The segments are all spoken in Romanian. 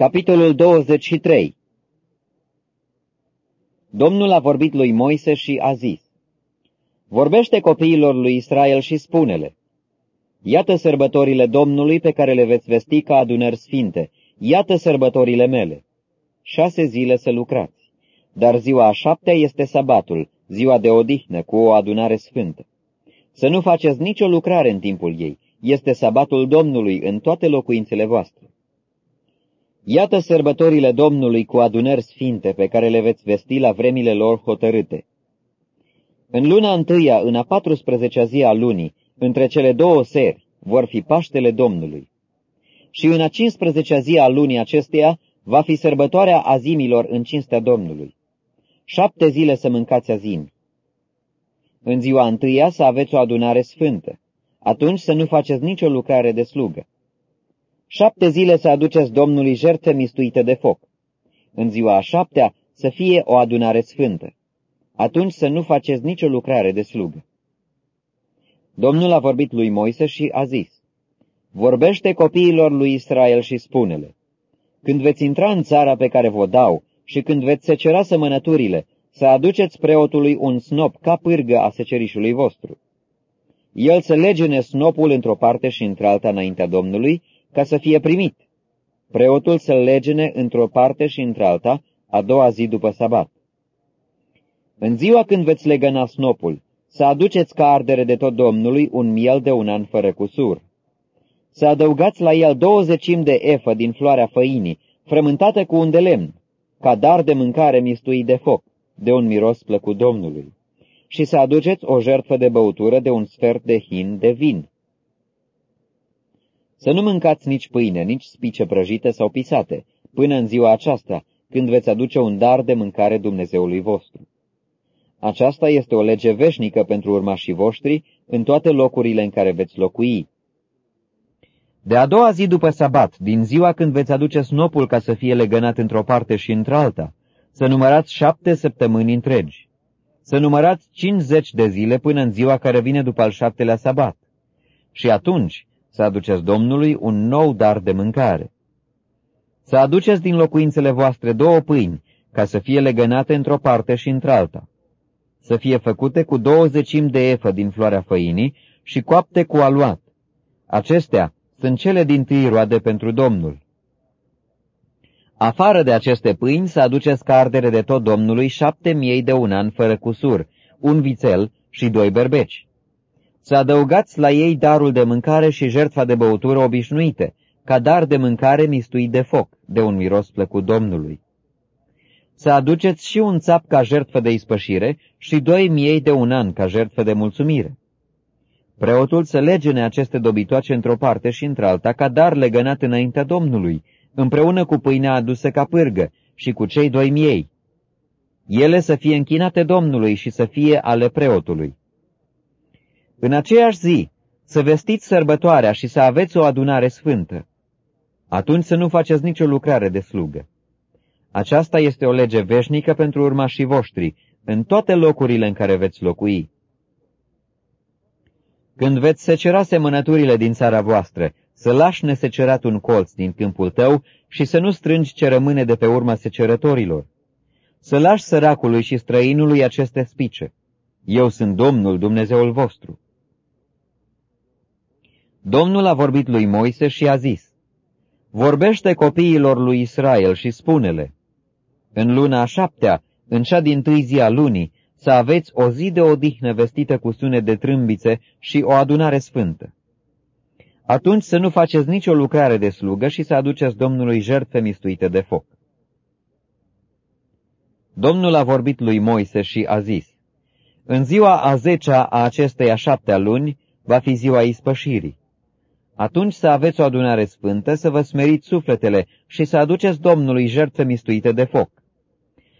Capitolul 23 Domnul a vorbit lui Moise și a zis, Vorbește copiilor lui Israel și spune-le, Iată sărbătorile Domnului pe care le veți vesti ca adunări sfinte, iată sărbătorile mele. Șase zile să lucrați, dar ziua a șaptea este sabatul, ziua de odihnă, cu o adunare sfântă. Să nu faceți nicio lucrare în timpul ei, este sabatul Domnului în toate locuințele voastre. Iată sărbătorile Domnului cu adunări sfinte pe care le veți vesti la vremile lor hotărâte. În luna întâia, în a 14-a zi a lunii, între cele două seri, vor fi Paștele Domnului. Și în a 15-a zi a lunii acesteia va fi sărbătoarea azimilor în cinstea Domnului. Șapte zile să mâncați azimi. În ziua întâia să aveți o adunare sfântă. Atunci să nu faceți nicio lucrare de slugă. Șapte zile să aduceți Domnului jertfe mistuite de foc. În ziua a șaptea să fie o adunare sfântă. Atunci să nu faceți nicio lucrare de slugă. Domnul a vorbit lui Moise și a zis, Vorbește copiilor lui Israel și spune-le, Când veți intra în țara pe care vă dau și când veți secera sămănăturile, să aduceți preotului un snop ca pârgă a secerișului vostru. El să legene snopul într-o parte și într-alta înaintea Domnului ca să fie primit. Preotul să-l legene într-o parte și într-alta, a doua zi după sabat. În ziua când veți legăna snopul, să aduceți ca ardere de tot Domnului un miel de un an fără cusur. Să adăugați la el douăzecim de efă din floarea făinii, frământată cu un de lemn, ca dar de mâncare mistuit de foc, de un miros plăcut Domnului. Și să aduceți o jertfă de băutură de un sfert de hin de vin. Să nu mâncați nici pâine, nici spice prăjite sau pisate, până în ziua aceasta, când veți aduce un dar de mâncare Dumnezeului vostru. Aceasta este o lege veșnică pentru urmașii voștri în toate locurile în care veți locui. De a doua zi după sabat, din ziua când veți aduce snopul ca să fie legănat într-o parte și într-alta, să numărați șapte săptămâni întregi. Să numărați cincizeci de zile până în ziua care vine după al șaptelea sabat. Și atunci să aduceți Domnului un nou dar de mâncare. Să aduceți din locuințele voastre două pâini, ca să fie legănate într-o parte și într-alta. Să fie făcute cu douăzecim de efă din floarea făinii și coapte cu aluat. Acestea sunt cele din tâi roade pentru Domnul. Afară de aceste pâini să aduceți ca ardere de tot Domnului șapte miei de un an fără cusur, un vițel și doi berbeci să adăugați la ei darul de mâncare și jertfa de băutură obișnuite, ca dar de mâncare mistuit de foc, de un miros plăcut Domnului. Să aduceți și un țap ca jertfă de ispășire și doi miei de un an ca jertfă de mulțumire. Preotul să legene aceste dobitoace într-o parte și într-alta ca dar legănat înaintea Domnului, împreună cu pâinea adusă ca pârgă și cu cei doi miei. Ele să fie închinate Domnului și să fie ale preotului. În aceeași zi, să vestiți sărbătoarea și să aveți o adunare sfântă. Atunci să nu faceți nicio lucrare de slugă. Aceasta este o lege veșnică pentru urmașii voștri, în toate locurile în care veți locui. Când veți secera semănăturile din țara voastră, să lași nesecerat un colț din câmpul tău și să nu strângi ce rămâne de pe urma secerătorilor. Să lași săracului și străinului aceste spice. Eu sunt Domnul Dumnezeul vostru. Domnul a vorbit lui Moise și a zis, Vorbește copiilor lui Israel și spune-le, În luna a șaptea, în cea din tâi zi a lunii, să aveți o zi de odihnă vestită cu sunet de trâmbițe și o adunare sfântă. Atunci să nu faceți nicio lucrare de slugă și să aduceți Domnului jertfe mistuite de foc. Domnul a vorbit lui Moise și a zis, În ziua a zecea a acestei a șaptea luni va fi ziua ispășirii. Atunci să aveți o adunare sfântă, să vă smeriți sufletele și să aduceți Domnului jertfe mistuite de foc.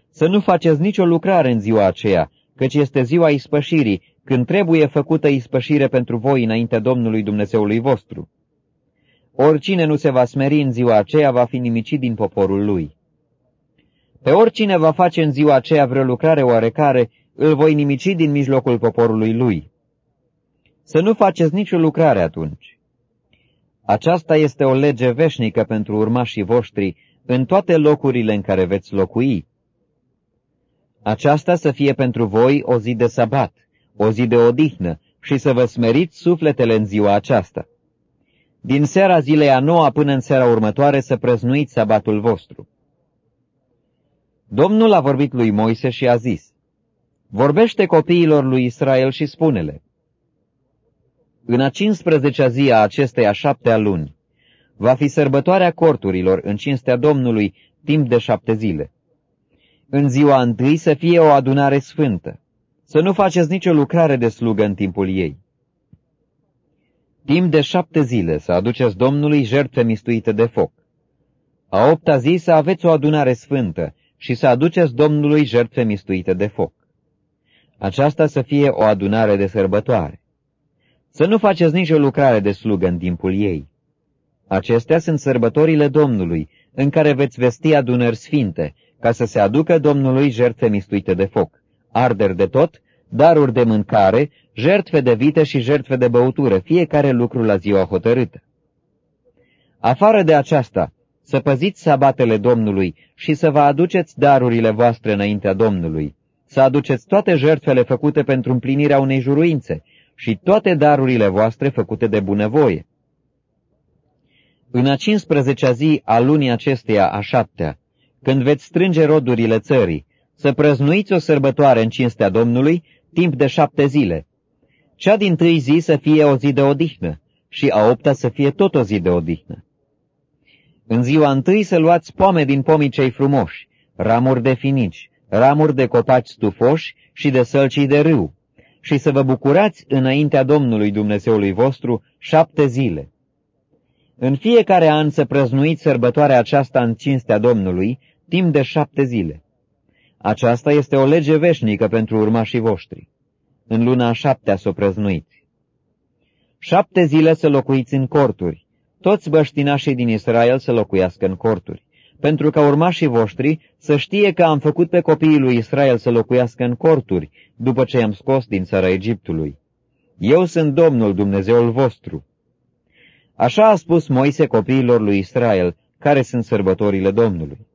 Să nu faceți nicio lucrare în ziua aceea, căci este ziua ispășirii, când trebuie făcută ispășire pentru voi înaintea Domnului Dumnezeului vostru. Oricine nu se va smeri în ziua aceea va fi nimicit din poporul lui. Pe oricine va face în ziua aceea vreo lucrare oarecare, îl voi nimici din mijlocul poporului lui. Să nu faceți nicio lucrare atunci. Aceasta este o lege veșnică pentru urmașii voștri în toate locurile în care veți locui. Aceasta să fie pentru voi o zi de sabat, o zi de odihnă, și să vă smeriți sufletele în ziua aceasta. Din seara zilei a noua până în seara următoare să prăznuiți sabatul vostru. Domnul a vorbit lui Moise și a zis, Vorbește copiilor lui Israel și spune-le, În a 15-a zi a acestei a șaptea luni, va fi sărbătoarea corturilor în cinstea Domnului timp de șapte zile. În ziua întâi să fie o adunare sfântă, să nu faceți nicio lucrare de slugă în timpul ei. Timp de șapte zile să aduceți Domnului jertfe mistuite de foc. A opta zi să aveți o adunare sfântă și să aduceți Domnului jertfe mistuite de foc. Aceasta să fie o adunare de sărbătoare. Să nu faceți nicio lucrare de slugă în timpul ei. Acestea sunt sărbătorile Domnului, în care veți vesti adunări sfinte, ca să se aducă Domnului jertfe mistuite de foc, arderi de tot, daruri de mâncare, jertfe de vite și jertfe de băutură, fiecare lucru la ziua hotărâtă. Afară de aceasta, să păziți sabatele Domnului și să vă aduceți darurile voastre înaintea Domnului, să aduceți toate jertfele făcute pentru împlinirea unei juruințe și toate darurile voastre făcute de bunăvoie. În a 15-a zi a lunii acesteia a șaptea, când veți strânge rodurile țării, să prăznuiți o sărbătoare în cinstea Domnului timp de șapte zile. Cea din tâi zi să fie o zi de odihnă și a opta să fie tot o zi de odihnă. În ziua întâi să luați pome din pomii cei frumoși, ramuri de finici, ramuri de copaci stufoși și de sălcii de râu, și să vă bucurați înaintea Domnului Dumnezeului vostru șapte zile. În fiecare an să prăznuiți sărbătoarea aceasta în cinstea Domnului, timp de șapte zile. Aceasta este o lege veșnică pentru urmașii voștri. În luna a șaptea să o prăznuiți. Șapte zile să locuiți în corturi, toți băștinașii din Israel să locuiască în corturi, pentru ca urmașii voștri să știe că am făcut pe copiii lui Israel să locuiască în corturi, după ce i-am scos din țara Egiptului. Eu sunt Domnul Dumnezeul vostru. Așa a spus Moise copiilor lui Israel, care sunt sărbătorile Domnului.